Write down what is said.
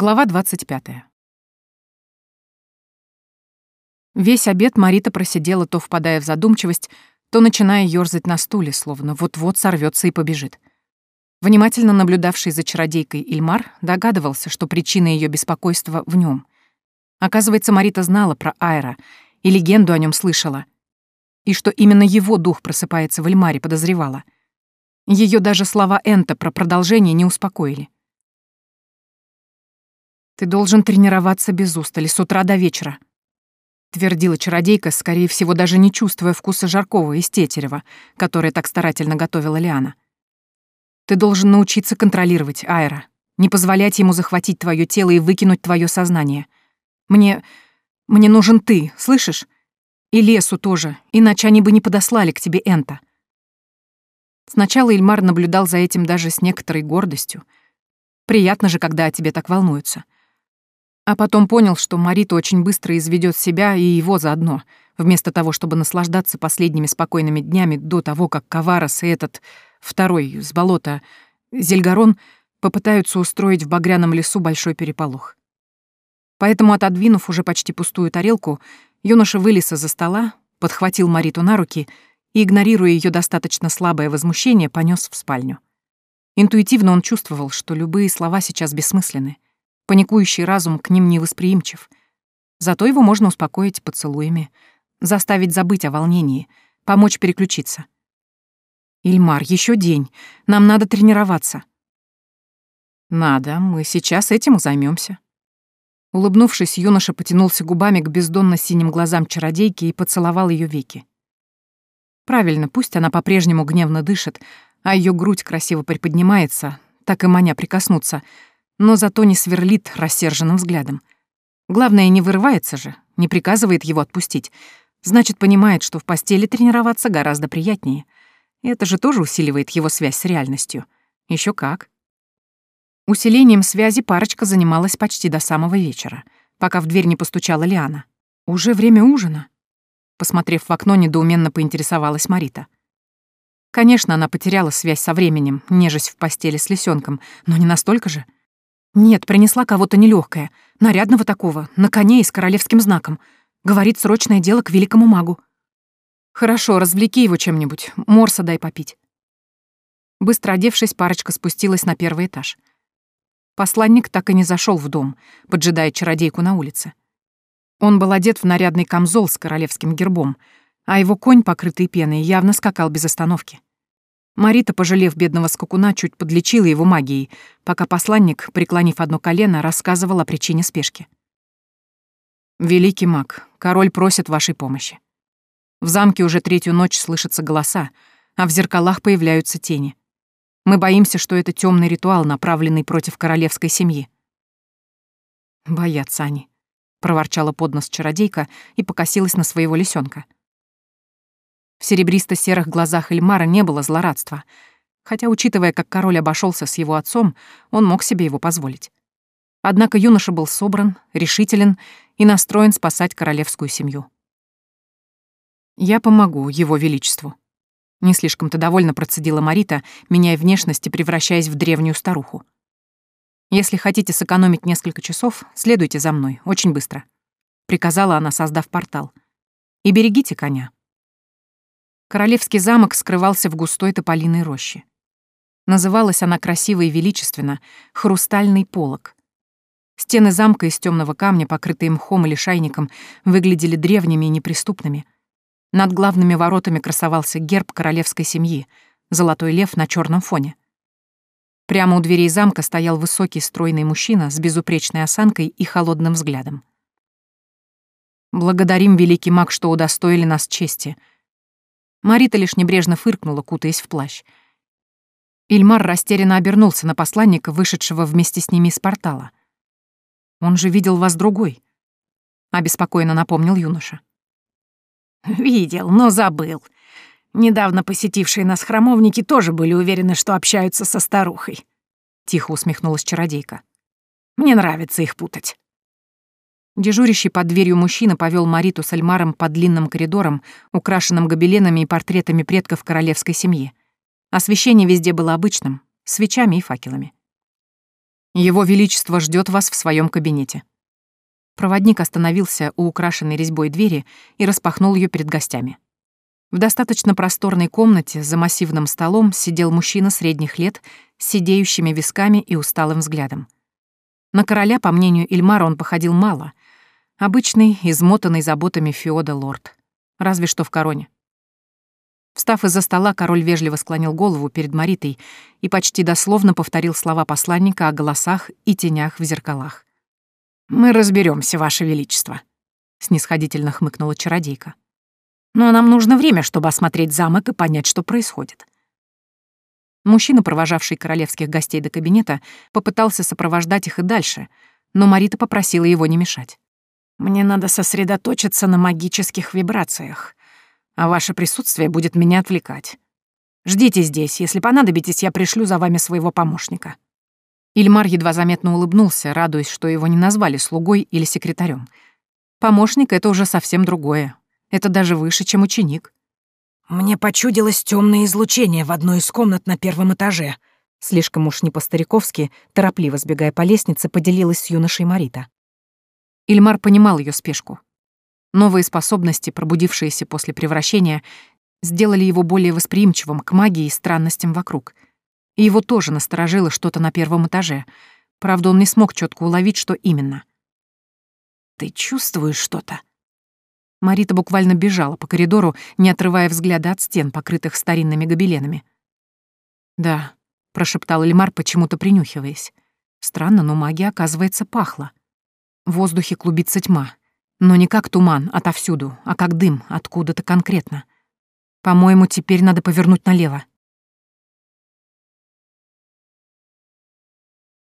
Глава 25. Весь обед Марита просидела, то впадая в задумчивость, то начиная ёрзать на стуле, словно вот-вот сорвется и побежит. Внимательно наблюдавший за чародейкой Ильмар догадывался, что причина ее беспокойства в нем. Оказывается, Марита знала про Айра и легенду о нем слышала. И что именно его дух просыпается в Ильмаре, подозревала. Ее даже слова Энта про продолжение не успокоили. Ты должен тренироваться без устали с утра до вечера», — твердила чародейка, скорее всего, даже не чувствуя вкуса жаркого из тетерева, которое так старательно готовила Лиана. «Ты должен научиться контролировать Айра, не позволять ему захватить твое тело и выкинуть твое сознание. Мне... мне нужен ты, слышишь? И лесу тоже, иначе они бы не подослали к тебе Энта». Сначала Ильмар наблюдал за этим даже с некоторой гордостью. Приятно же, когда о тебе так волнуются. А потом понял, что Марита очень быстро изведет себя и его заодно, вместо того, чтобы наслаждаться последними спокойными днями до того, как Каварас и этот второй с болота Зельгарон попытаются устроить в багряном лесу большой переполох. Поэтому, отодвинув уже почти пустую тарелку, юноша вылез из-за стола, подхватил Мариту на руки и, игнорируя ее достаточно слабое возмущение, понес в спальню. Интуитивно он чувствовал, что любые слова сейчас бессмысленны — Паникующий разум к ним невосприимчив. Зато его можно успокоить поцелуями, заставить забыть о волнении, помочь переключиться. «Ильмар, еще день. Нам надо тренироваться». «Надо. Мы сейчас этим и займемся. Улыбнувшись, юноша потянулся губами к бездонно-синим глазам чародейки и поцеловал ее веки. Правильно, пусть она по-прежнему гневно дышит, а ее грудь красиво приподнимается, так и маня прикоснуться — но зато не сверлит рассерженным взглядом. Главное, не вырывается же, не приказывает его отпустить. Значит, понимает, что в постели тренироваться гораздо приятнее. Это же тоже усиливает его связь с реальностью. Еще как. Усилением связи парочка занималась почти до самого вечера, пока в дверь не постучала Лиана. «Уже время ужина?» Посмотрев в окно, недоуменно поинтересовалась Марита. Конечно, она потеряла связь со временем, нежесть в постели с лисенком, но не настолько же. «Нет, принесла кого-то нелегкое, нарядного такого, на коне и с королевским знаком. Говорит, срочное дело к великому магу». «Хорошо, развлеки его чем-нибудь, морса дай попить». Быстро одевшись, парочка спустилась на первый этаж. Посланник так и не зашел в дом, поджидая чародейку на улице. Он был одет в нарядный камзол с королевским гербом, а его конь, покрытый пеной, явно скакал без остановки. Марита, пожалев бедного скакуна, чуть подлечила его магией, пока посланник, преклонив одно колено, рассказывал о причине спешки. «Великий маг, король просит вашей помощи. В замке уже третью ночь слышатся голоса, а в зеркалах появляются тени. Мы боимся, что это темный ритуал, направленный против королевской семьи». «Боятся они», — проворчала под нос чародейка и покосилась на своего лисенка. В серебристо-серых глазах Эльмара не было злорадства, хотя, учитывая, как король обошелся с его отцом, он мог себе его позволить. Однако юноша был собран, решителен и настроен спасать королевскую семью. «Я помогу его величеству», — не слишком-то довольно процедила Марита, меняя внешность и превращаясь в древнюю старуху. «Если хотите сэкономить несколько часов, следуйте за мной, очень быстро», — приказала она, создав портал. «И берегите коня». Королевский замок скрывался в густой тополиной роще. Называлась она красиво и величественно «Хрустальный полог». Стены замка из темного камня, покрытые мхом или шайником, выглядели древними и неприступными. Над главными воротами красовался герб королевской семьи — золотой лев на черном фоне. Прямо у дверей замка стоял высокий стройный мужчина с безупречной осанкой и холодным взглядом. «Благодарим, великий маг, что удостоили нас чести», Марита лишь небрежно фыркнула, кутаясь в плащ. Ильмар растерянно обернулся на посланника, вышедшего вместе с ними из портала. «Он же видел вас другой», — обеспокоенно напомнил юноша. «Видел, но забыл. Недавно посетившие нас храмовники тоже были уверены, что общаются со старухой», — тихо усмехнулась чародейка. «Мне нравится их путать». Дежурящий под дверью мужчина повел Мариту с Альмаром по длинным коридорам, украшенным гобеленами и портретами предков королевской семьи. Освещение везде было обычным, свечами и факелами. Его Величество ждет вас в своем кабинете». Проводник остановился у украшенной резьбой двери и распахнул ее перед гостями. В достаточно просторной комнате за массивным столом сидел мужчина средних лет с сидеющими висками и усталым взглядом. На короля, по мнению Ильмара, он походил мало. Обычный, измотанный заботами Феода лорд. Разве что в короне. Встав из-за стола, король вежливо склонил голову перед Маритой и почти дословно повторил слова посланника о голосах и тенях в зеркалах. «Мы разберемся, Ваше Величество», — снисходительно хмыкнула чародейка. Но нам нужно время, чтобы осмотреть замок и понять, что происходит. Мужчина, провожавший королевских гостей до кабинета, попытался сопровождать их и дальше, но Марита попросила его не мешать. «Мне надо сосредоточиться на магических вибрациях, а ваше присутствие будет меня отвлекать. Ждите здесь, если понадобитесь, я пришлю за вами своего помощника». Ильмар едва заметно улыбнулся, радуясь, что его не назвали слугой или секретарем. Помощник — это уже совсем другое, это даже выше, чем ученик. Мне почудилось темное излучение в одной из комнат на первом этаже. Слишком уж не по-стариковски, торопливо сбегая по лестнице, поделилась с юношей Марита. Ильмар понимал ее спешку. Новые способности, пробудившиеся после превращения, сделали его более восприимчивым к магии и странностям вокруг. И его тоже насторожило что-то на первом этаже. Правда, он не смог четко уловить, что именно. «Ты чувствуешь что-то?» Марита буквально бежала по коридору, не отрывая взгляда от стен, покрытых старинными гобеленами. «Да», — прошептал Эльмар, почему-то принюхиваясь. Странно, но магия, оказывается, пахла. В воздухе клубится тьма. Но не как туман отовсюду, а как дым откуда-то конкретно. По-моему, теперь надо повернуть налево.